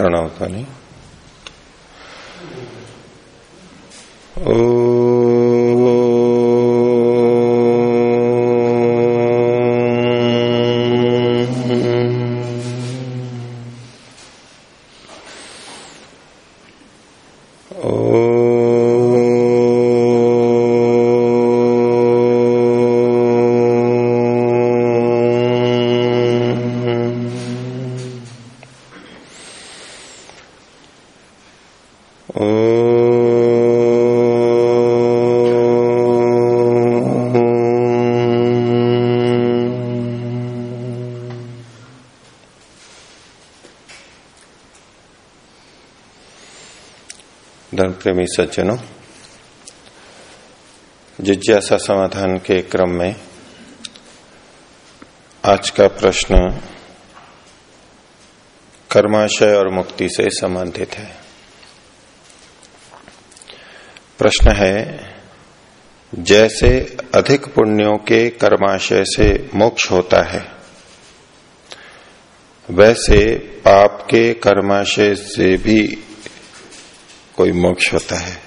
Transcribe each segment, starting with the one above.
प्रणव ध्वनि। ओ प्रेमी सज्जनों जिज्ञासा समाधान के क्रम में आज का प्रश्न कर्माशय और मुक्ति से संबंधित है। प्रश्न है, जैसे अधिक पुण्यों के कर्माशय से मोक्ष होता है, वैसे पाप के कर्माशय से भी कोई मोक्ष होता है।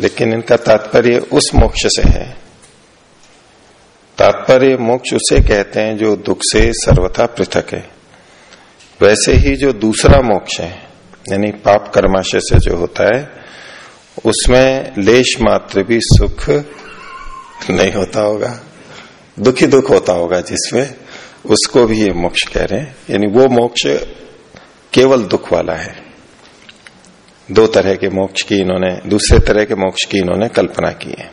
लेकिन इनका तात्पर्य उस मोक्ष से है। तात्पर्य मोक्ष उसे कहते हैं जो दुख से सर्वथा पृथक है। वैसे ही जो दूसरा मोक्ष है, यानी पाप कर्माशय से जो होता है, उसमें लेश मात्र भी सुख नहीं होता होगा। दुखी दुख होता होगा जिसमें उसको भी ये मोक्ष कह रहे हैं। यानी वो मोक्ष केवल दुख वाला है। दो तरह के मोक्ष की इन्होंने, दूसरे तरह के मोक्ष की इन्होंने कल्पना की है।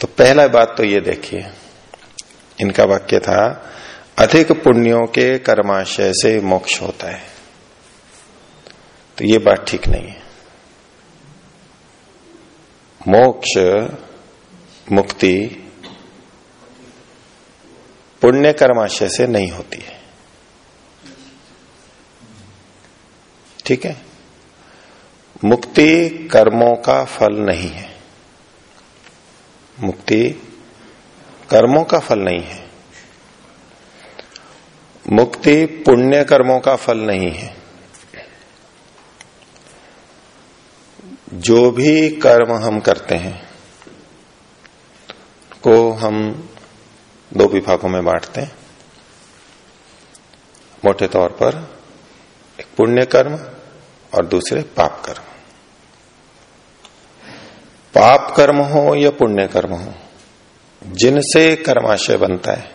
तो पहला बात तो ये देखिए, इनका वाक्य था, अधिक पुण्यों के कर्माशय से मोक्ष होता है। तो ये बात ठीक नहीं है। मोक्ष मुक्ति पुण्य कर्माशय से नहीं होती है। ठीक है? मुक्ति कर्मों का फल नहीं है। मुक्ति कर्मों का फल नहीं है। मुक्ति पुण्य कर्मों का फल नहीं है। जो भी कर्म हम करते हैं, को हम दो विभागों में बांटते हैं। मोटे तौर पर एक पुण्य कर्म और दूसरे पाप कर्म पाप कर्म हो या पुण्य कर्म हो, जिनसे कर्माशय बनता है,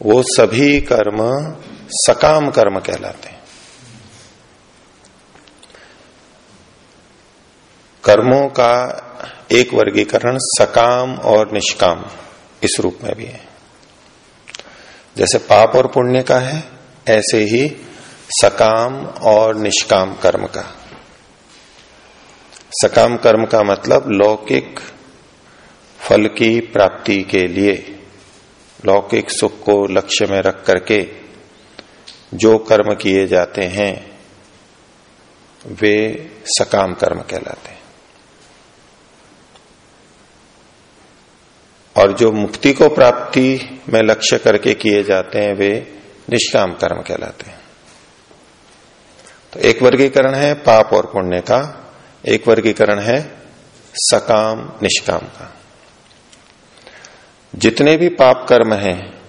वो सभी कर्म सकाम कर्म कहलाते हैं। कर्मों का एक वर्गीकरण सकाम और निष्काम। इस रूप में भी है। जैसे पाप और पुण्य का है, ऐसे ही सकाम और निष्काम कर्म का। सकाम कर्म का मतलब लौकिक फल की प्राप्ति के लिए, लौकिक सुख को लक्ष्य में रख करके जो कर्म किए जाते हैं, वे सकाम कर्म कहलाते हैं। और जो मुक्ति को प्राप्ति में लक्ष्य करके किए जाते हैं, वे निष्काम कर्म कहलाते हैं। तो एक वर्गीकरण है पाप और पुण्य का, एक वर्गीकरण है सकाम, निष्काम का। जितने भी पाप कर्म हैं,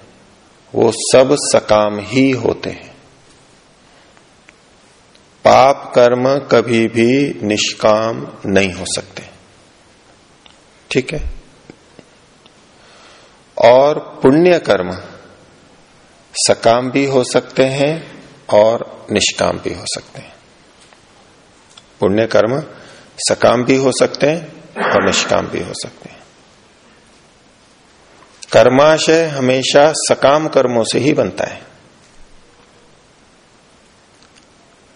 वो सब सकाम ही होते हैं। पाप कर्म कभी भी निष्काम नहीं हो सकते। ठीक है? और पुण्य कर्म सकाम भी हो सकते हैं और निष्काम भी हो सकते हैं। पुण्य कर्म सकाम भी हो सकते हैं और निष्काम भी हो सकते हैं। कर्माशय हमेशा सकाम कर्मों से ही बनता है।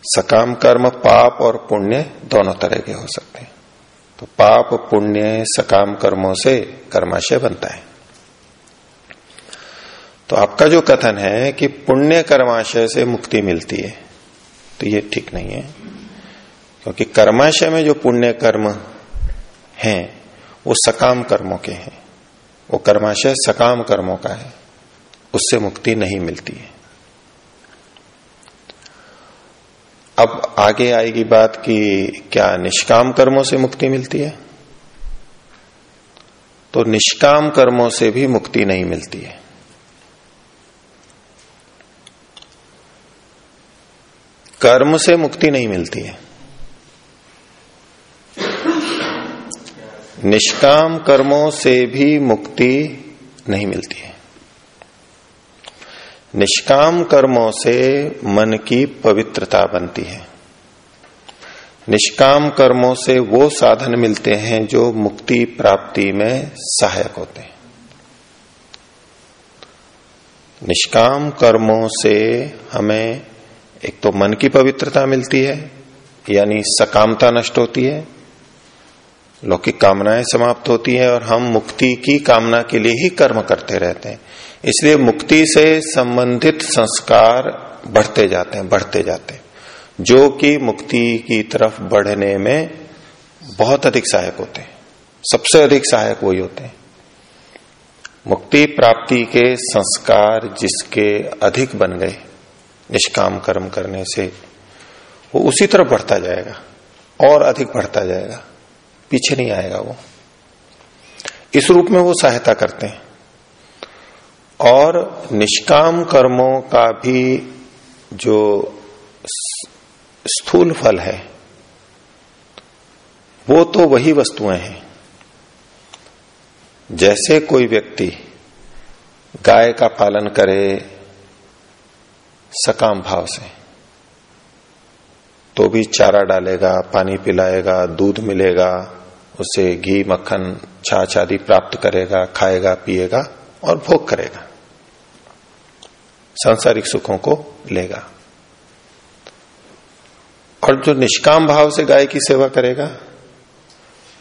सकाम कर्म, पाप और पुण्य दोनों तरह के हो सकते हैं। तो पाप, पुण्य, सकाम कर्मों से कर्माशय बनता है। तो आपका जो कथन है कि पुण्य कर्माशय से मुक्ति मिलती है तो ये ठीक नहीं है। क्योंकि कर्माशय में जो पुण्य कर्म हैं, वो सकाम कर्मों के हैं। वो कर्माशय सकाम कर्मों का है। उससे मुक्ति नहीं मिलती है। अब आगे आएगी बात कि क्या निष्काम कर्मों से मुक्ति मिलती है? तो निष्काम कर्मों से भी मुक्ति नहीं मिलती है। कर्म से मुक्ति नहीं मिलती है। निष्काम कर्मों से भी मुक्ति नहीं मिलती है। निष्काम कर्मों से मन की पवित्रता बनती है। निष्काम कर्मों से वो साधन मिलते हैं जो मुक्ति प्राप्ति में सहायक होते हैं। निष्काम कर्मों से हमें एक तो मन की पवित्रता मिलती है, यानी सकामता नष्ट होती है, लौकिक कामनाएँ समाप्त होती है और हम मुक्ति की कामना के लिए ही कर्म करते रहते हैं। इसलिए मुक्ति से संबंधित संस्कार बढ़ते जाते हैं, बढ़ते जाते हैं। जो कि मुक्ति की तरफ़ बढ़ने में बहुत अधिक सहायक होते हैं। सबसे अधिक सहायक वही होते हैं। मुक्ति प्राप्ति के संस्कार जिसके अधिक बन गए। निष्काम कर्म करने से वो उसी तरफ़ बढ़ता जाएगा, और अधिक बढ़ता जाएगा, पीछे नहीं आएगा वो। इस रूप में वो सहायता करते हैं। और निष्काम कर्मों का भी जो स्थूल फल है, वो तो वही वस्तुएँ हैं। जैसे कोई व्यक्ति गाय का पालन करे सकाम भाव से। तो भी चारा डालेगा, पानी पिलाएगा, दूध मिलेगा, उसे घी, मक्खन, छाछ आदि प्राप्त करेगा, खाएगा, पिएगा और भोग करेगा। सांसारिक सुखों को लेगा। और जो निष्काम भाव से गाय की सेवा करेगा,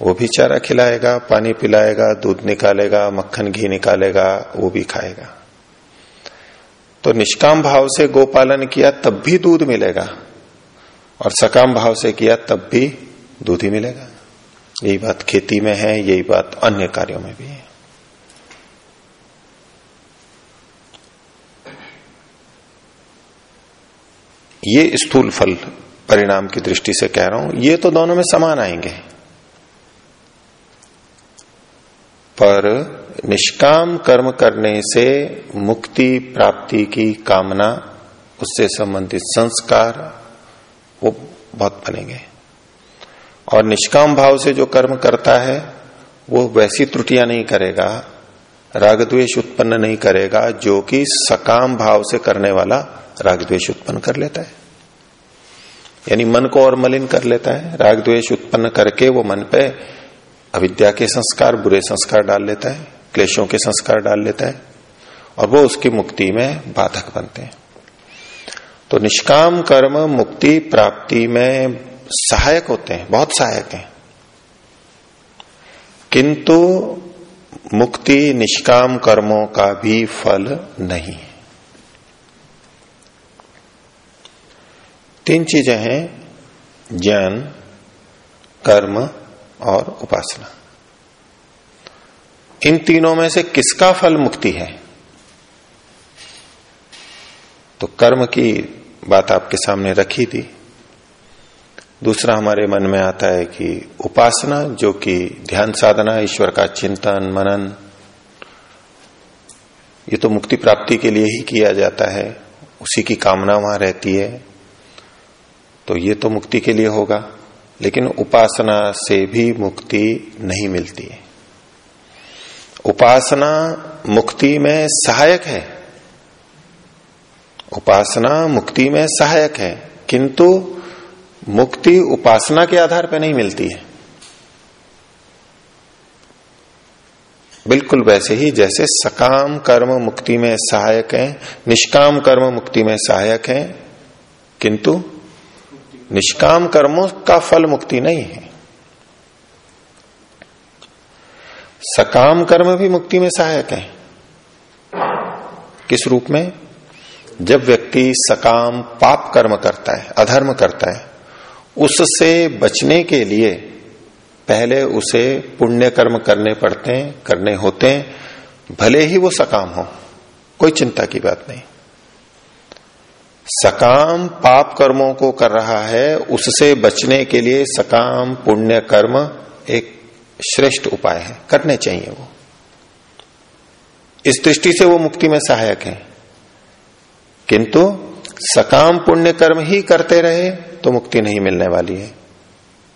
वो भी चारा खिलाएगा, पानी पिलाएगा, दूध निकालेगा, मक्खन, घी निकालेगा, वो भी खाएगा। तो निष्काम भाव से गोपालन किया तब भी दूध मिलेगा। और सकाम भाव से किया तब भी दूध ही मिलेगा। यही बात खेती में है, यही बात अन्य कार्यों में भी है। ये स्थूल फल परिणाम की दृष्टि से कह रहा हूँ, ये तो दोनों में समान आएँगे। पर निष्काम कर्म करने से मुक्ति प्राप्ति की कामना, उससे संबंधित संस्कार, वो बहुत बनेंगे। और निष्काम भाव से जो कर्म करता है, वो वैसी त्रुटियाँ नहीं करेगा राग द्वेष उत्पन्न नहीं करेगा, जो कि सकाम भाव से करने वाला राग द्वेष उत्पन्न कर लेता है। यानी मन को और मलिन कर लेता है राग द्वेष उत्पन्न करके वो मन पे अविद्या के संस्कार, बुरे संस्कार डाल लेता है। क्लेशों के संस्कार डाल लेता है और वो उसकी मुक्ति में बाधक बनते हैं। तो निष्काम कर्म मुक्ति प्राप्ति में सहायक होते हैं, बहुत सहायक हैं। किंतु मुक्ति निष्काम कर्मों का भी फल नहीं तीन चीज़ें हैं, ज्ञान, कर्म और उपासना। इन तीनों में से किसका फल मुक्ति है? तो कर्म की बात आपके सामने रखी थी। दूसरा हमारे मन में आता है कि उपासना, जो कि ध्यान साधना, ईश्वर का चिंतन, मनन, ये तो मुक्ति प्राप्ति के लिए ही किया जाता है। उसी की कामना वहाँ रहती है। तो ये तो मुक्ति के लिए होगा, लेकिन उपासना से भी मुक्ति नहीं मिलती है। उपासना मुक्ति में सहायक है। उपासना मुक्ति में सहायक है, किंतु मुक्ति उपासना के आधार पर नहीं मिलती है। बिल्कुल वैसे ही जैसे सकाम कर्म मुक्ति में सहायक है, निष्काम कर्म मुक्ति में सहायक है, किंतु निष्काम कर्मों का फल मुक्ति नहीं है। सकाम कर्म भी मुक्ति में सहायक है। किस रूप में? जब व्यक्ति सकाम पाप कर्म करता है, अधर्म करता है, उससे बचने के लिए पहले उसे पुण्य कर्म करने पड़ते हैं, करने होते हैं, भले ही वो सकाम हो, कोई चिंता की बात नहीं। सकाम पाप कर्मों को कर रहा है, उससे बचने के लिए सकाम पुण्य कर्म एक श्रेष्ठ उपाय है, करने चाहिए वो। इस दृष्टि से वो मुक्ति में सहायक है। किंतु सकाम पुण्य कर्म ही करते रहे तो मुक्ति नहीं मिलने वाली है।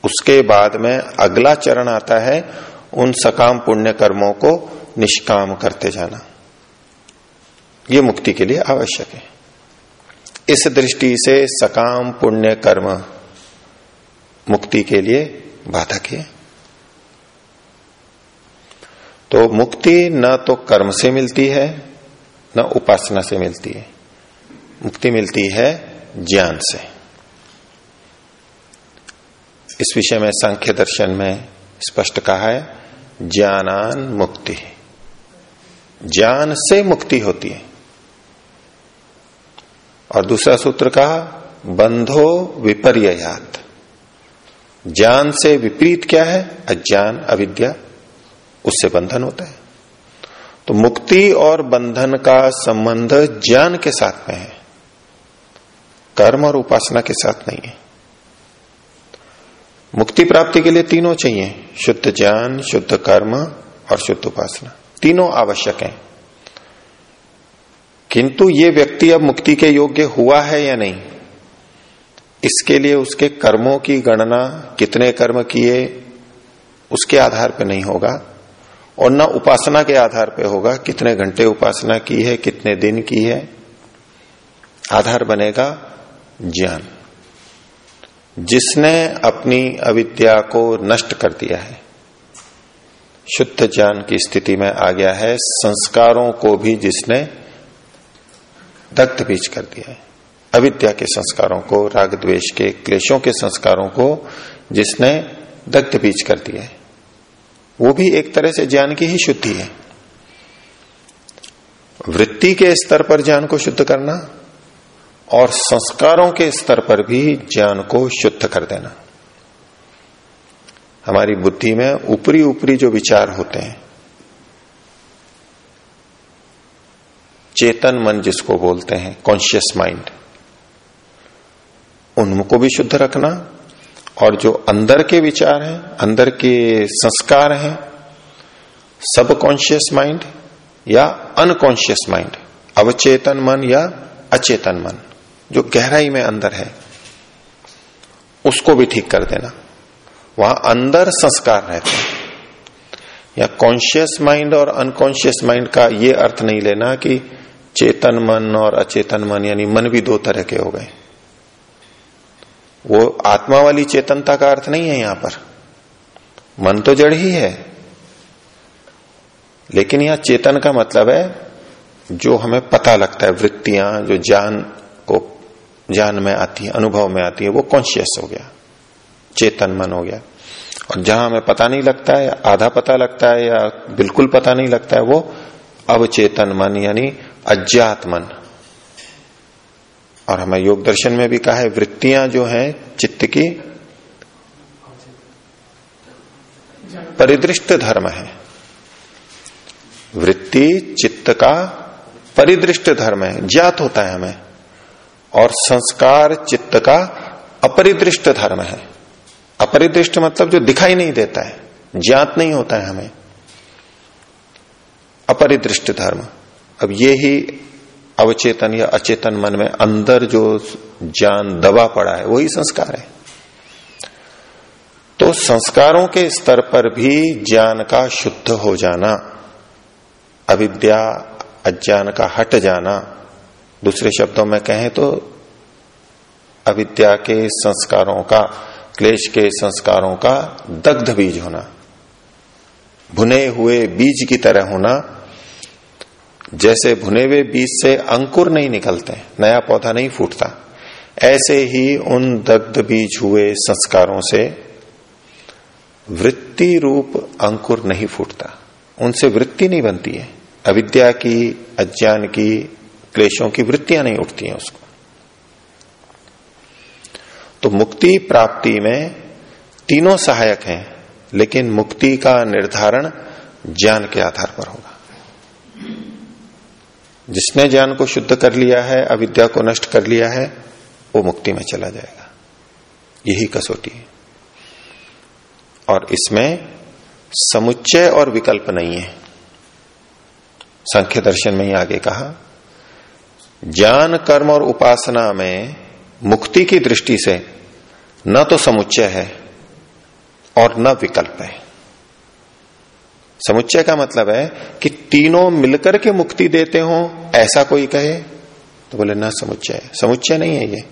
उसके बाद में अगला चरण आता है उन सकाम पुण्य कर्मों को निष्काम करते जाना। ये मुक्ति के लिए आवश्यक है। इस दृष्टि से सकाम पुण्य कर्म मुक्ति के लिए बाधक है। तो मुक्ति न तो कर्म से मिलती है, न उपासना से मिलती है। मुक्ति मिलती है ज्ञान से। इस विषय में सांख्य दर्शन में स्पष्ट कहा है, ज्ञानान मुक्ति। ज्ञान से मुक्ति होती है। और दूसरा सूत्र कहा, बंधो विपर्यात ज्ञान से विपरीत क्या है? अज्ञान, अविद्या। उससे बंधन होता है। तो मुक्ति और बंधन का संबंध ज्ञान के साथ में है। कर्म और उपासना के साथ नहीं है। मुक्ति प्राप्ति के लिए तीनों चाहिए। शुद्ध ज्ञान, शुद्ध कर्म और शुद्ध उपासना। तीनों आवश्यक हैं। किंतु ये व्यक्ति अब मुक्ति के योग्य हुआ है या नहीं? इसके लिए उसके कर्मों की गणना, कितने कर्म किए, उसके आधार पर नहीं होगा। और न उपासना के आधार पर होगा कितने घंटे उपासना की है, कितने दिन की है। आधार बनेगा ज्ञान। जिसने अपनी अविद्या को नष्ट कर दिया है, शुद्ध ज्ञान की स्थिति में आ गया है, संस्कारों को भी जिसने दग्ध बीज कर दिया है। अविद्या के संस्कारों को, राग द्वेष के, क्लेशों के संस्कारों को जिसने दग्ध बीज कर दिया है। वो भी एक तरह से ज्ञान की ही शुद्धि है। वृत्ति के स्तर पर ज्ञान को शुद्ध करना और संस्कारों के स्तर पर भी ज्ञान को शुद्ध कर देना। हमारी बुद्धि में ऊपरी ऊपरी जो विचार होते हैं, चेतन मन जिसको बोलते हैं कॉन्शियस माइंड उनको भी शुद्ध रखना और जो अंदर के विचार हैं, अंदर के संस्कार हैं, सब कॉन्शियस माइंड या अनकॉन्शियस माइंड अवचेतन मन या अचेतन मन, जो गहराई में अंदर है, उसको भी ठीक कर देना। वहाँ अंदर संस्कार रहते हैं। या कॉन्शियस माइंड और अनकॉन्शियस माइंड का ये अर्थ नहीं लेना कि चेतन मन और अचेतन मन, यानी मन भी दो तरह के हो गए। वो आत्मा वाली चेतनता का अर्थ नहीं है यहाँ पर। मन तो जड़ ही है। लेकिन यहाँ चेतन का मतलब है, जो हमें पता लगता है, वृत्तियाँ जो जान को जान में आती है, अनुभव में आती है, वो कॉन्शियस हो गया। चेतन मन हो गया। और जहाँ हमें पता नहीं लगता है, आधा पता लगता है या बिल्कुल पता नहीं लगता है, वो अवचेतन मन, यानी अज्ञात मन। और हमें योग दर्शन में भी कहा है, वृत्तियाँ जो हैं, चित्त की परिदृष्ट धर्म है। वृत्ति, चित्त का परिदृष्ट धर्म है, ज्ञात होता है हमें। और संस्कार, चित्त का अपरिदृष्ट धर्म है। अपरिदृष्ट मतलब जो दिखाई नहीं देता है, ज्ञात नहीं होता है हमें। अपरिदृष्ट धर्म। अब ये ही अवचेतन या अचेतन मन में अंदर जो ज्ञान दबा पड़ा है, वही संस्कार है। तो संस्कारों के स्तर पर भी ज्ञान का शुद्ध हो जाना, अविद्या, अज्ञान का हट जाना, दूसरे शब्दों में कहें तो अविद्या के संस्कारों का, क्लेश के संस्कारों का दग्ध बीज होना, भुने हुए बीज की तरह होना जैसे भुने हुए बीज से अंकुर नहीं निकलते, नया पौधा नहीं फूटता। ऐसे ही उन दग्ध बीज हुए संस्कारों से वृत्ति रूप अंकुर नहीं फूटता। उनसे वृत्ति नहीं बनती है। अविद्या की, अज्ञान की, क्लेशों की वृत्तियाँ नहीं उठती हैं उसको। तो मुक्ति प्राप्ति में तीनों सहायक हैं, लेकिन मुक्ति का निर्धारण ज्ञान के आधार पर होगा। जिसने ज्ञान को शुद्ध कर लिया है, अविद्या को नष्ट कर लिया है, वो मुक्ति में चला जाएगा। यही कसौटी है। और इसमें समुच्चय और विकल्प नहीं है। संख्य दर्शन में ही आगे कहा, ज्ञान, कर्म और उपासना में मुक्ति की दृष्टि से न तो समुच्चय है और न विकल्प है। समुच्चय का मतलब है कि तीनों मिलकर के मुक्ति देते हो, ऐसा कोई कहे? तो बोले, ना, समुच्चय समुच्चय नहीं है ये।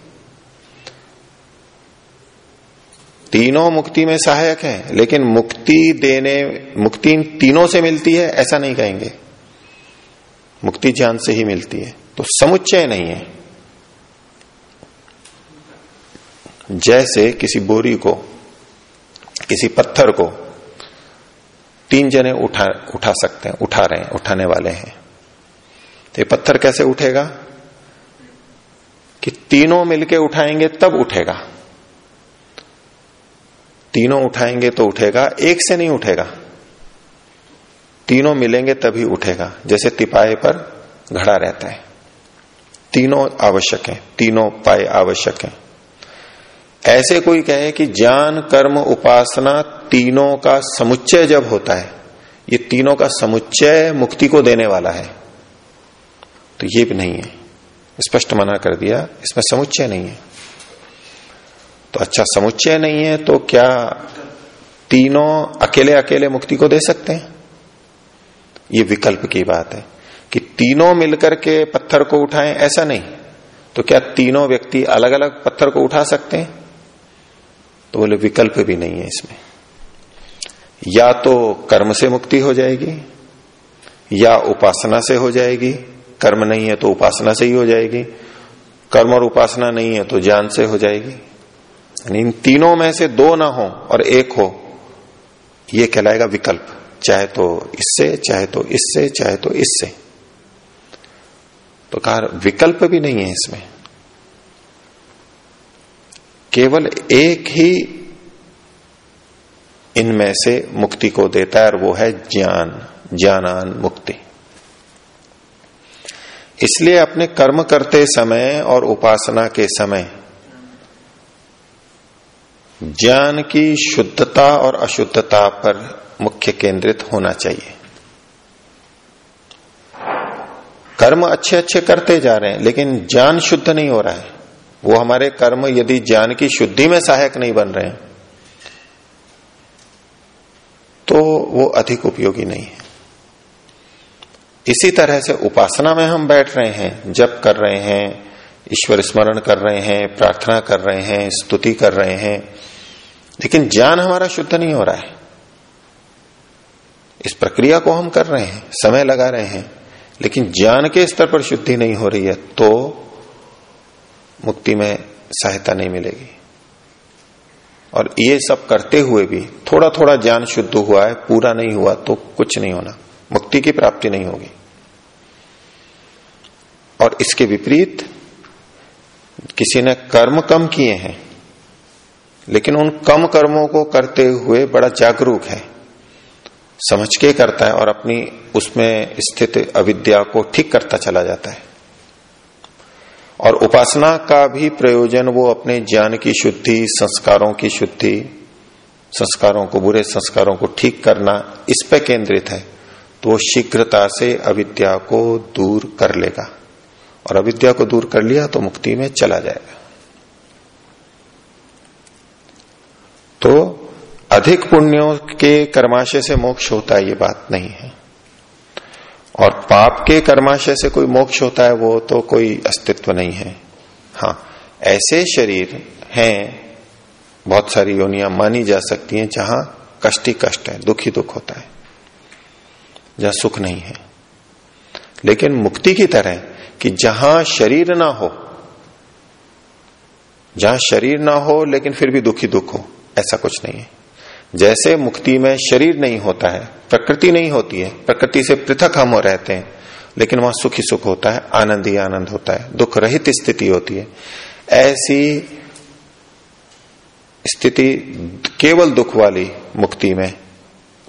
तीनों मुक्ति में सहायक है, लेकिन मुक्ति देने, मुक्ति इन तीनों से मिलती है, ऐसा नहीं कहेंगे। मुक्ति ज्ञान से ही मिलती है तो समुच्चय नहीं है। जैसे किसी बोरी को, किसी पत्थर को तीन जने उठा उठा सकते हैं, उठा रहे हैं, उठाने वाले हैं। तो ये पत्थर कैसे उठेगा? कि तीनों मिलके उठाएँगे, तब उठेगा। तीनों उठाएँगे तो उठेगा, एक से नहीं उठेगा। तीनों मिलेंगे तभी उठेगा, जैसे तिपाए पर घड़ा रहता है। तीनों आवश्यक है, तीनों पाए आवश्यक है। ऐसे कोई कहे कि ज्ञान, कर्म, उपासना तीनों का समुच्चय जब होता है, ये तीनों का समुच्चय मुक्ति को देने वाला है तो ये भी नहीं है। स्पष्ट मना कर दिया, इसमें समुच्चय नहीं है। तो अच्छा समुच्चय नहीं है तो क्या तीनों अकेले अकेले मुक्ति को दे सकते हैं? ये विकल्प की बात है कि तीनों मिलकर के पत्थर को उठाएँ, ऐसा नहीं। तो क्या तीनों व्यक्ति अलग अलग पत्थर को उठा सकते हैं? तो बोले, विकल्प भी नहीं है इसमें। या तो कर्म से मुक्ति हो जाएगी, या उपासना से हो जाएगी। कर्म नहीं है तो उपासना से ही हो जाएगी। कर्म और उपासना नहीं है तो ज्ञान से हो जाएगी। यानी इन तीनों में से दो ना हो और एक हो यह कहलाएगा विकल्प। चाहे तो इससे, चाहे तो इससे, चाहे तो इससे। तो कहा, विकल्प भी नहीं है इसमें। केवल एक ही इनमें से मुक्ति को देता है और वो है ज्ञान, ज्ञानान मुक्ति। इसलिए अपने कर्म करते समय और उपासना के समय ज्ञान की शुद्धता और अशुद्धता पर मुख्य केंद्रित होना चाहिए। कर्म अच्छे अच्छे करते जा रहे हैं, लेकिन ज्ञान शुद्ध नहीं हो रहा है। वो हमारे कर्म यदि ज्ञान की शुद्धि में सहायक नहीं बन रहे तो वो अधिक उपयोगी नहीं है। इसी तरह से उपासना में हम बैठ रहे हैं, जप कर रहे हैं, ईश्वर स्मरण कर रहे हैं, प्रार्थना कर रहे हैं, स्तुति कर रहे हैं, लेकिन ज्ञान हमारा शुद्ध नहीं हो रहा है। इस प्रक्रिया को हम कर रहे हैं, समय लगा रहे हैं, लेकिन ज्ञान के स्तर पर शुद्धि नहीं हो रही है तो मुक्ति में सहायता नहीं मिलेगी। और ये सब करते हुए भी थोड़ा थोड़ा ज्ञान शुद्ध हुआ है, पूरा नहीं हुआ तो कुछ नहीं होना, मुक्ति की प्राप्ति नहीं होगी। और इसके विपरीत किसी ने कर्म कम किए हैं, लेकिन उन कम कर्मों को करते हुए बड़ा जागरूक है, समझ के करता है और अपनी उसमें स्थित अविद्या को ठीक करता चला जाता है। और उपासना का भी प्रयोजन वो अपने ज्ञान की शुद्धि, संस्कारों की शुद्धि, संस्कारों को, बुरे संस्कारों को ठीक करना इस पे केंद्रित है तो वो शीघ्रता से अविद्या को दूर कर लेगा। और अविद्या को दूर कर लिया तो मुक्ति में चला जाएगा। तो अधिक पुण्यों के कर्माशय से मोक्ष होता है, ये बात नहीं है। और पाप के कर्माशय से कोई मोक्ष होता है, वो तो कोई अस्तित्व नहीं है। हाँ ऐसे शरीर हैं, बहुत सारी योनियाँ मानी जा सकती हैं, जहाँ कष्ट कष्ट है, दुख दुख होता है, जहाँ सुख नहीं है। लेकिन मुक्ति की तरह कि जहाँ शरीर ना हो, जहाँ शरीर ना हो, लेकिन फिर भी दुखी दुख हो, ऐसा कुछ नहीं है। जैसे मुक्ति में शरीर नहीं होता है, प्रकृति नहीं होती है, प्रकृति से पृथक हम रहते हैं, लेकिन वहाँ सुख ही सुख होता है, आनंद ही आनंद होता है, दुख रहित स्थिति होती है। ऐसी स्थिति केवल दुख वाली मुक्ति में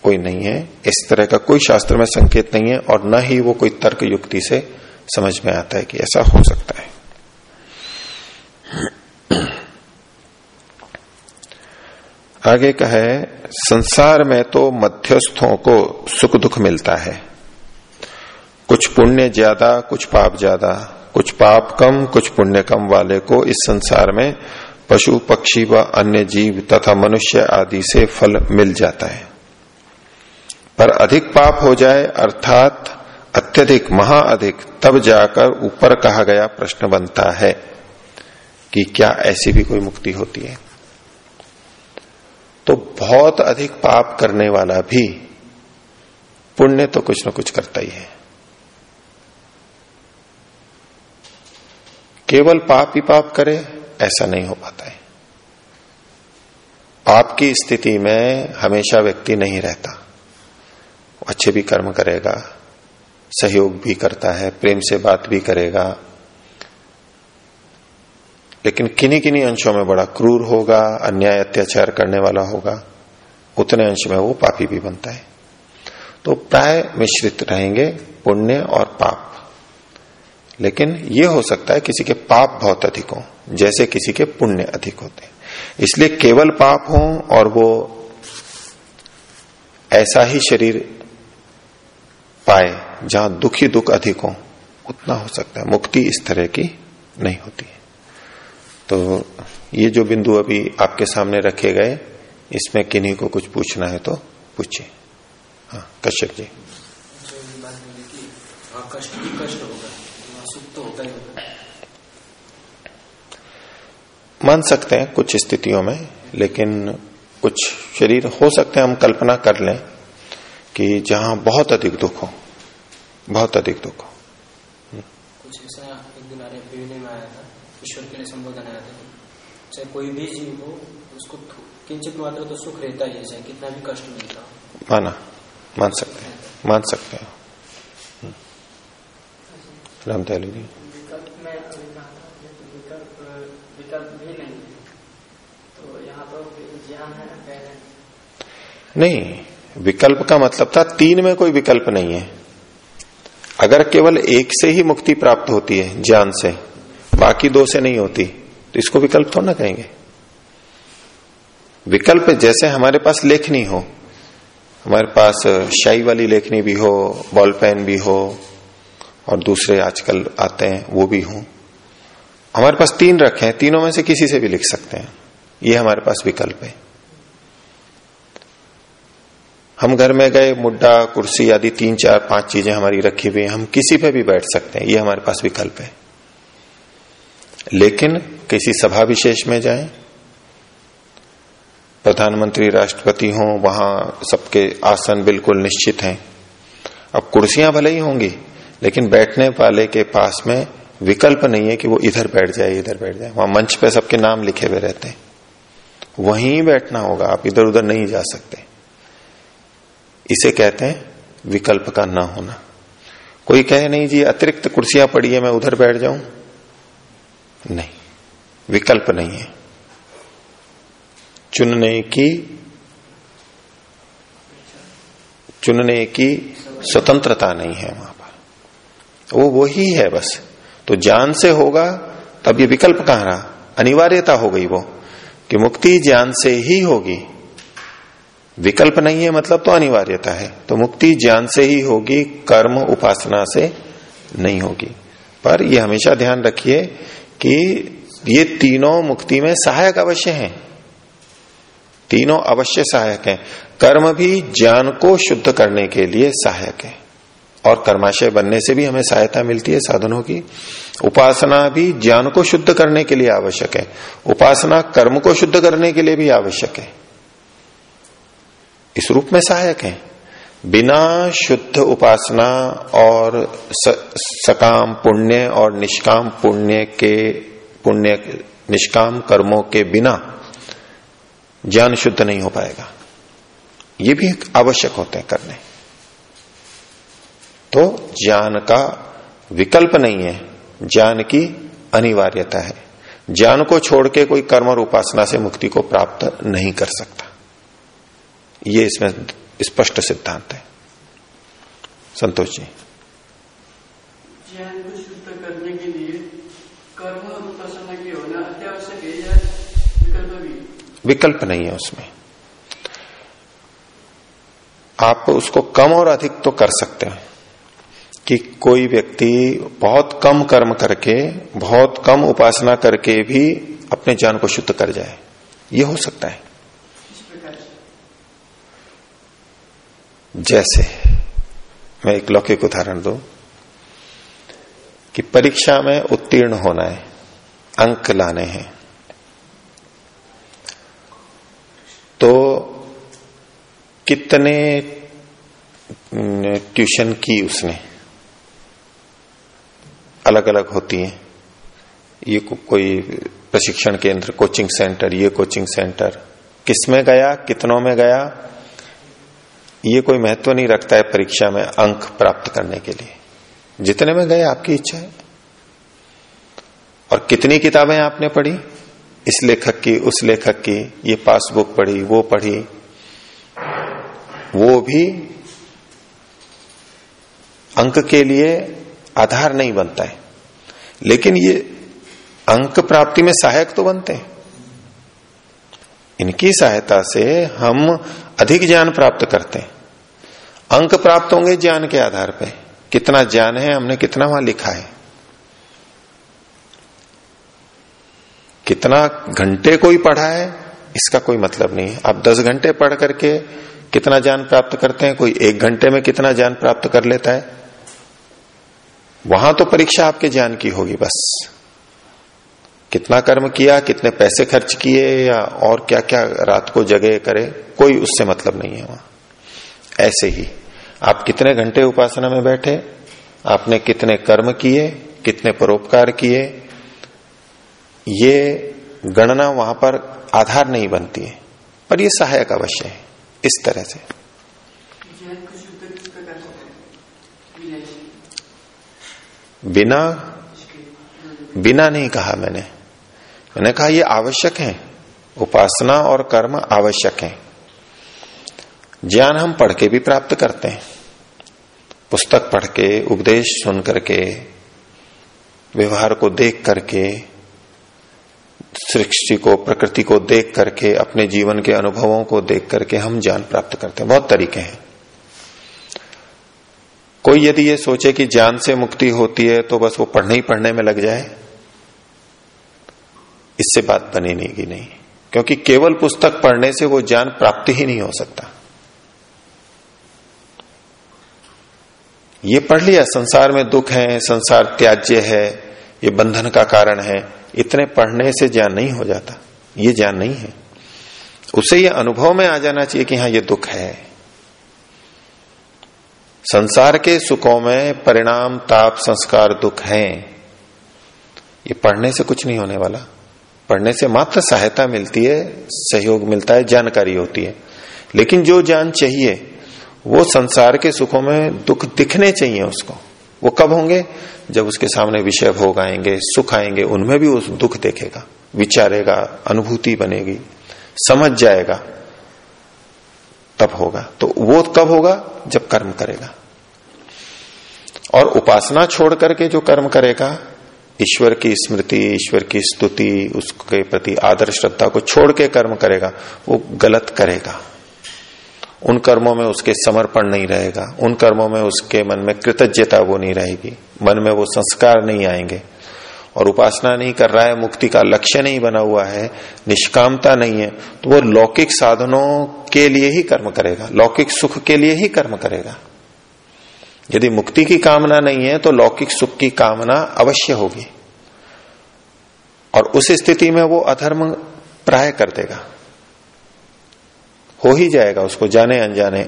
कोई नहीं है, इस तरह का कोई शास्त्र में संकेत नहीं है, और न ही वो कोई तर्क युक्ति से समझ में आता है कि ऐसा हो सकता है। आगे कहे, संसार में तो मध्यस्थों को सुख दुख मिलता है। कुछ पुण्य ज़्यादा, कुछ पाप ज़्यादा। कुछ पाप कम, कुछ पुण्य कम वाले को इस संसार में पशु, पक्षी व अन्य जीव तथा मनुष्य आदि से फल मिल जाता है। पर अधिक पाप हो जाए, अर्थात अत्यधिक, महा अधिक, तब जाकर ऊपर कहा गया प्रश्न बनता है कि क्या ऐसी भी कोई मुक्ति होती है? तो बहुत अधिक पाप करने वाला भी पुण्य तो कुछ न कुछ करता ही है। केवल पाप ही पाप करे, ऐसा नहीं हो पाता है। पाप की स्थिति में हमेशा व्यक्ति नहीं रहता। अच्छे भी कर्म करेगा, सहयोग भी करता है, प्रेम से बात भी करेगा लेकिन किन्हीं किन्हीं अंशों में बड़ा क्रूर होगा, अन्याय अत्याचार करने वाला होगा, उतने अंश में वो पापी भी बनता है। तो प्राय मिश्रित रहेंगे पुण्य और पाप। लेकिन ये हो सकता है किसी के पाप बहुत अधिक हो, जैसे किसी के पुण्य अधिक होते हैं। इसलिए केवल पाप हो और वो ऐसा ही शरीर पाए जहाँ दुखी दुख अधिक हो, उतना हो सकता है। मुक्ति इस तरह की नहीं होती है। तो ये जो बिंदु अभी आपके सामने रखे गए, इसमें किन्हीं को कुछ पूछना है तो पूछिए। हाँ कश्यप जी। मान सकते हैं कुछ स्थितियों में, लेकिन कुछ शरीर हो सकते हैं, हम कल्पना कर लें कि जहाँ बहुत अधिक दुख हो, बहुत अधिक दुख हो कुछ ऐसा एक दिन आर्य में आया था ईश्वर के लिए संबोधन आया था चाहे कोई भी जीव हो उसको किंचित मात्र तो सुख रहता ही है चाहे कितना भी कष्ट मिलता हो। माना मान सकते हैं मान सकते हैं। हम्म। राम जी। विकल्प में अभी कहा था विकल्प विकल्प भी नहीं है। तो यहाँ तो ज्ञान है। नहीं विकल्प का मतलब था तीन में कोई विकल्प नहीं है। अगर केवल एक से ही मुक्ति प्राप्त होती है ज्ञान से बाकी दो से नहीं होती। तो इसको विकल्प थोड़ा ना कहेंगे। विकल्प जैसे हमारे पास लेखनी हो, हमारे पास शाही वाली लेखनी भी हो, बॉल पेन भी हो, और दूसरे आजकल आते हैं, वो भी हो। हमारे पास तीन रखे हैं, तीनों में से किसी से भी लिख सकते हैं। ये हमारे पास विकल्प है। हम घर में गए, मुड्डा, कुर्सी आदि तीन, चार, पाँच चीज़ें हमारी रखी हुई हैं, हम किसी पे भी बैठ सकते हैं, ये हमारे पास विकल्प है। लेकिन किसी सभा विशेष में जाएँ? प्रधानमंत्री, राष्ट्रपति हो, वहाँ सबके आसन बिल्कुल निश्चित हैं। अब कुर्सियाँ भले ही होंगी, लेकिन बैठने वाले के पास में विकल्प नहीं है कि वो इधर बैठ जाए, इधर बैठ जाए। वहाँ मंच पे सबके नाम लिखे हुए रहते हैं। वहीं बैठना होगा, आप इधर उधर नहीं जा सकते। इसे कहते हैं विकल्प का ना होना। कोई कहे, नहीं जी, अतिरिक्त कुर्सियाँ पड़ी है, मैं उधर बैठ जाऊँ? नहीं। विकल्प नहीं है। चुनने की चुनने की स्वतंत्रता नहीं है वहाँ पर। वो वही है बस। तो ज्ञान से होगा, तब ये विकल्प कहाँ रहा? अनिवार्यता हो गई वो, कि मुक्ति ज्ञान से ही होगी। विकल्प नहीं है मतलब तो अनिवार्यता है। तो मुक्ति ज्ञान से ही होगी, कर्म उपासना से नहीं होगी। पर यह हमेशा ध्यान रखिए कि ये तीनों मुक्ति में सहायक अवश्य हैं। तीनों अवश्य सहायक हैं। कर्म भी ज्ञान को शुद्ध करने के लिए सहायक है। और कर्माशय बनने से भी हमें सहायता मिलती है साधनों की। उपासना भी ज्ञान को शुद्ध करने के लिए आवश्यक है। उपासना कर्म को शुद्ध करने के लिए भी आवश्यक है। इस रूप में सहायक है। बिना शुद्ध उपासना और सकाम पुण्य और निष्काम पुण्य के, पुण्य, निष्काम कर्मों के बिना ज्ञान शुद्ध नहीं हो पाएगा। ये भी एक आवश्यक होते हैं करने। तो ज्ञान का विकल्प नहीं है, ज्ञान की अनिवार्यता है। ज्ञान को छोड़ के कोई कर्म और उपासना से मुक्ति को प्राप्त नहीं कर सकता। ये इसमें स्पष्ट सिद्धांत है। संतोष जी। ज्ञान को शुद्ध करने के लिए कर्म उपासना की होना अत्यावश्यक है या विकल्प भी? विकल्प नहीं है उसमें। आप उसको कम और अधिक तो कर सकते हैं कि कोई व्यक्ति बहुत कम कर्म करके बहुत कम उपासना करके भी अपने जान को शुद्ध कर जाए। ये हो सकता है इस प्रकार से जैसे मैं एक लौकिक उदाहरण दू कि परीक्षा में उत्तीर्ण होना है अंक लाने हैं। तो कितने ट्यूशन की उसने? अलग अलग होती है। ये को, कोई प्रशिक्षण केंद्र कोचिंग सेंटर ये कोचिंग सेंटर किसमें गया कितनों में गया ये कोई महत्व नहीं रखता है परीक्षा में अंक प्राप्त करने के लिए। जितने में गए आपकी इच्छा है। और कितनी किताबें आपने पढ़ी? इस लेखक की, उस लेखक की, ये पासबुक पढ़ी, वो पढ़ी, वो भी अंक के लिए आधार नहीं बनता है। लेकिन ये अंक प्राप्ति में सहायक तो बनते हैं। इनकी सहायता से हम अधिक ज्ञान प्राप्त करते हैं। अंक प्राप्त होंगे ज्ञान के आधार पे। कितना ज्ञान है, हमने कितना वहाँ लिखा है। कितना घंटे कोई पढ़ा है, इसका कोई मतलब नहीं है। आप दस घंटे पढ़ करके कितना ज्ञान प्राप्त करते हैं, कोई एक घंटे में कितना ज्ञान प्राप्त कर लेता है। वहाँ तो परीक्षा आपके ज्ञान की होगी बस। कितना कर्म किया, कितने पैसे खर्च किए या और क्या क्या रात को जगह करे, कोई उससे मतलब नहीं है वहाँ। ऐसे ही, आप कितने घंटे उपासना में बैठे, आपने कितने कर्म किए, कितने परोपकार किए, ये गणना वहाँ पर आधार नहीं बनती है, पर ये सहायक अवश्य है, इस तरह से। बिना बिना नहीं कहा मैंने। मैंने कहा, ये आवश्यक है। उपासना और कर्म आवश्यक है। ज्ञान हम पढ़ के भी प्राप्त करते हैं। पुस्तक पढ़ के, उपदेश सुन करके व्यवहार को देख करके सृष्टि को, प्रकृति को देख करके अपने जीवन के अनुभवों को देख करके हम ज्ञान प्राप्त करते हैं। बहुत तरीके हैं। कोई यदि ये सोचे कि ज्ञान से मुक्ति होती है तो बस वो पढ़ने ही पढ़ने में लग जाए। इससे बात बनी नहीं की नहीं। क्योंकि केवल पुस्तक पढ़ने से वो ज्ञान प्राप्ति ही नहीं हो सकता। ये पढ़ लिया, संसार में दुख है, संसार त्याज्य है, ये बंधन का कारण है, इतने पढ़ने से ज्ञान नहीं हो जाता। ये ज्ञान नहीं है। उसे ये अनुभव में आ जाना चाहिए कि हाँ ये दुख है। संसार के सुखों में परिणाम, ताप, संस्कार दुख हैं। ये पढ़ने से कुछ नहीं होने वाला। पढ़ने से मात्र सहायता मिलती है, सहयोग मिलता है, जानकारी होती है। लेकिन जो ज्ञान चाहिए, वो संसार के सुखों में दुख दिखने चाहिए उसको। वो कब होंगे? जब उसके सामने विषय भोग आएँगे, सुख आएँगे, उनमें भी उस दुख देखेगा, विचारेगा, अनुभूति बनेगी, समझ जाएगा, तब होगा। तो वो कब होगा? जब कर्म करेगा। और उपासना छोड़ करके जो कर्म करेगा ईश्वर की स्मृति, ईश्वर की स्तुति, उसके प्रति आदर, श्रद्धा को छोड़ के कर्म करेगा, वो गलत करेगा। उन कर्मों में उसके समर्पण नहीं रहेगा, उन कर्मों में उसके मन में कृतज्ञता वो नहीं रहेगी, मन में वो संस्कार नहीं आएँगे। और उपासना नहीं कर रहा है, मुक्ति का लक्ष्य नहीं बना हुआ है, निष्कामता नहीं है तो वो लौकिक साधनों के लिए ही कर्म करेगा, लौकिक सुख के लिए ही कर्म करेगा। यदि मुक्ति की कामना नहीं है तो लौकिक सुख की कामना अवश्य होगी। और उस स्थिति में वो अधर्म प्राय कर देगा। हो ही जाएगा, उसको जाने अनजाने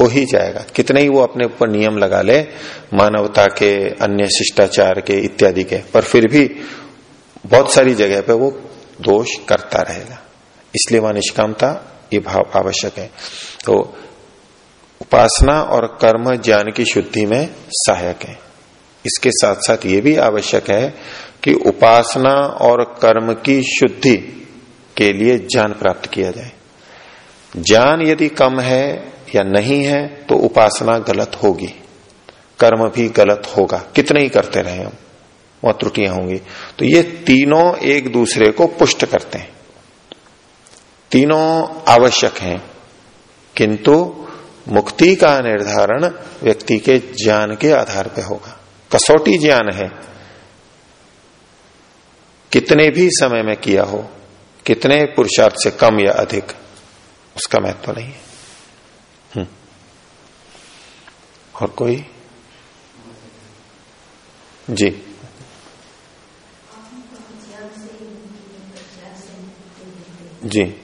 हो ही जाएगा। कितने ही वो अपने ऊपर नियम लगा ले, मानवता के, अन्य शिष्टाचार के इत्यादि के, पर फिर भी बहुत सारी जगह पे वो दोष करता रहेगा। इसलिए वहाँ निष्कामता ये भाव आवश्यक है। तो उपासना और कर्म ज्ञान की शुद्धि में सहायक है। इसके साथ साथ ये भी आवश्यक है कि उपासना और कर्म की शुद्धि के लिए ज्ञान प्राप्त किया जाए। ज्ञान यदि कम है या नहीं है तो उपासना गलत होगी। कर्म भी गलत होगा। कितने ही करते रहे हम वह त्रुटियाँ होंगी। तो ये तीनों एक दूसरे को पुष्ट करते हैं। तीनों आवश्यक हैं, किंतु मुक्ति का निर्धारण व्यक्ति के ज्ञान के आधार पर होगा। कसौटी ज्ञान है। कितने भी समय में किया हो कितने पुरुषार्थ से कम या अधिक उसका महत्व नहीं है। हम्म। और कोई? जी। जी।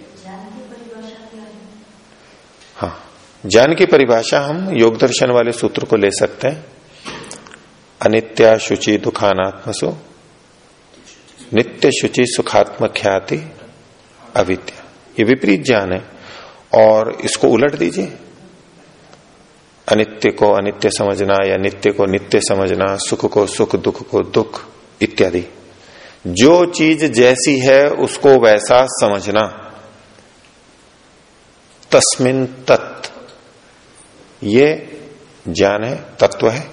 हाँ। ज्ञान की परिभाषा हम योग दर्शन वाले सूत्र को ले सकते हैं। अनित्या शुचि दुखानात्मसो, नित्य शुचि सुखात्म ख्याति अविद्या। ये विपरीत ज्ञान है। और इसको उलट दीजिए। अनित्य को अनित्य समझना या नित्य को नित्य समझना, सुख को सुख, दुख को दुख, इत्यादि। जो चीज़ जैसी है, उसको वैसा समझना। तस्मिन तत् ये ज्ञान है, तत्व है,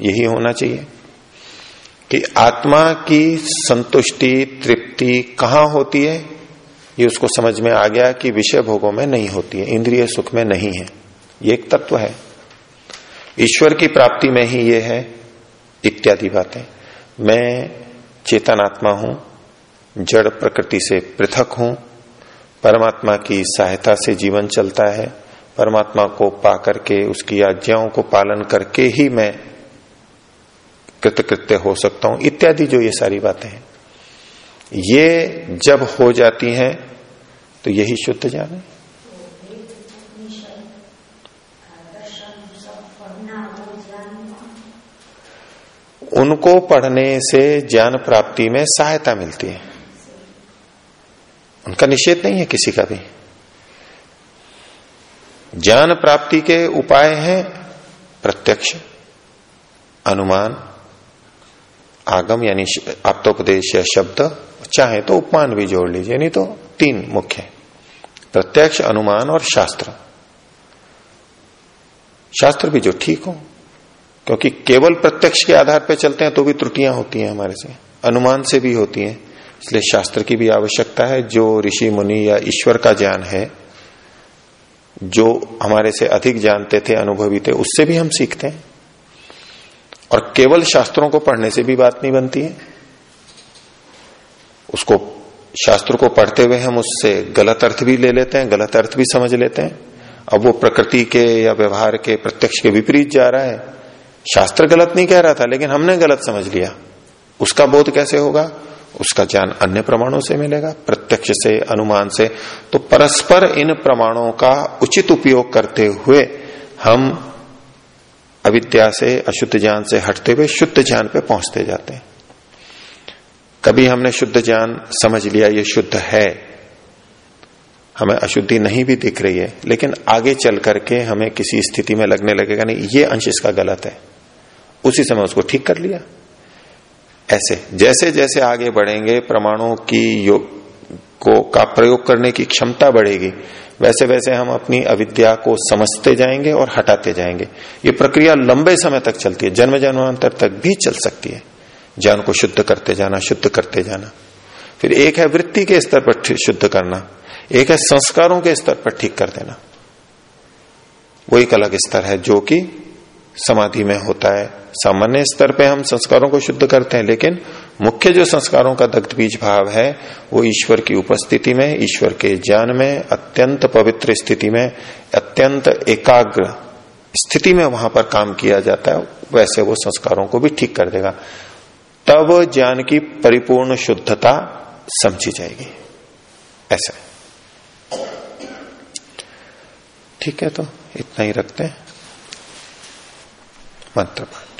यही होना चाहिए। कि आत्मा की संतुष्टि, तृप्ति कहाँ होती है, ये उसको समझ में आ गया कि विषय भोगों में नहीं होती है, इंद्रिय सुख में नहीं है। ये एक तत्व है। ईश्वर की प्राप्ति में ही ये है, इत्यादि बातें। मैं चेतनात्मा हूँ, जड़ प्रकृति से पृथक हूँ, परमात्मा की सहायता से जीवन चलता है परमात्मा को पा करके, उसकी आज्ञाओं को पालन करके ही मैं कृतकृत्य हो सकता हूँ। इत्यादि जो ये सारी बातें हैं। ये जब हो जाती हैं तो यही शुद्ध ज्ञान है। उनको पढ़ने से ज्ञान प्राप्ति में सहायता मिलती है। उनका निषेध नहीं है किसी का भी। ज्ञान प्राप्ति के उपाय हैं प्रत्यक्ष, अनुमान, आगम यानी आप्तोपदेश या शब्द। चाहे तो उपमान भी जोड़ लीजिए, नहीं तो तीन मुख्य प्रत्यक्ष, अनुमान और शास्त्र। शास्त्र भी जो ठीक हो, क्योंकि केवल प्रत्यक्ष के आधार पर चलते हैं तो भी त्रुटियाँ होती हैं हमारे से। अनुमान से भी होती हैं, इसलिए शास्त्र की भी आवश्यकता है। जो ऋषि, मुनि या ईश्वर का ज्ञान है जो हमारे से अधिक जानते थे, अनुभवी थे, उससे भी हम सीखते हैं। और केवल शास्त्रों को पढ़ने से भी बात नहीं बनती है। उसको, शास्त्र को पढ़ते हुए हम उससे गलत अर्थ भी ले लेते हैं, गलत अर्थ भी समझ लेते हैं। अब वो प्रकृति के या व्यवहार के प्रत्यक्ष के विपरीत जा रहा है। शास्त्र गलत नहीं कह रहा था, लेकिन हमने गलत समझ लिया। उसका बोध कैसे होगा? उसका ज्ञान अन्य प्रमाणों से मिलेगा, प्रत्यक्ष से, अनुमान से। तो परस्पर इन प्रमाणों का उचित उपयोग करते हुए हम अविद्या से, अशुद्ध ज्ञान से हटते हुए शुद्ध ज्ञान पे पहुँचते जाते हैं। कभी हमने शुद्ध ज्ञान समझ लिया, ये शुद्ध है। हमें अशुद्धि नहीं भी दिख रही है, लेकिन आगे चल करके हमें किसी स्थिति में लगने लगेगा, नहीं, ये अंश इसका गलत है। उसी समय उसको ठीक कर लिया। ऐसे, जैसे जैसे आगे बढ़ेंगे प्रमाणों की योग को, का प्रयोग करने की क्षमता बढ़ेगी, वैसे वैसे हम अपनी अविद्या को समझते जाएँगे और हटाते जाएँगे। ये प्रक्रिया लंबे समय तक चलती है, जन्म जन्मांतर तक भी चल सकती है। ज्ञान को शुद्ध करते जाना, शुद्ध करते जाना। फिर एक है वृत्ति के स्तर पर शुद्ध करना। एक है संस्कारों के स्तर पर ठीक कर देना। वो एक अलग स्तर है, जो कि समाधि में होता है। सामान्य स्तर पे हम संस्कारों को शुद्ध करते हैं, लेकिन मुख्य जो संस्कारों का दग्ध बीज भाव है, वो ईश्वर की उपस्थिति में, ईश्वर के ज्ञान में, अत्यंत पवित्र स्थिति में, अत्यंत एकाग्र स्थिति में वहाँ पर काम किया जाता है, वैसे वो संस्कारों को भी ठीक कर देगा। तब ज्ञान की परिपूर्ण शुद्धता समझी जाएगी। ऐसा। ठीक है तो इतना ही रखते हैं। मंत्र।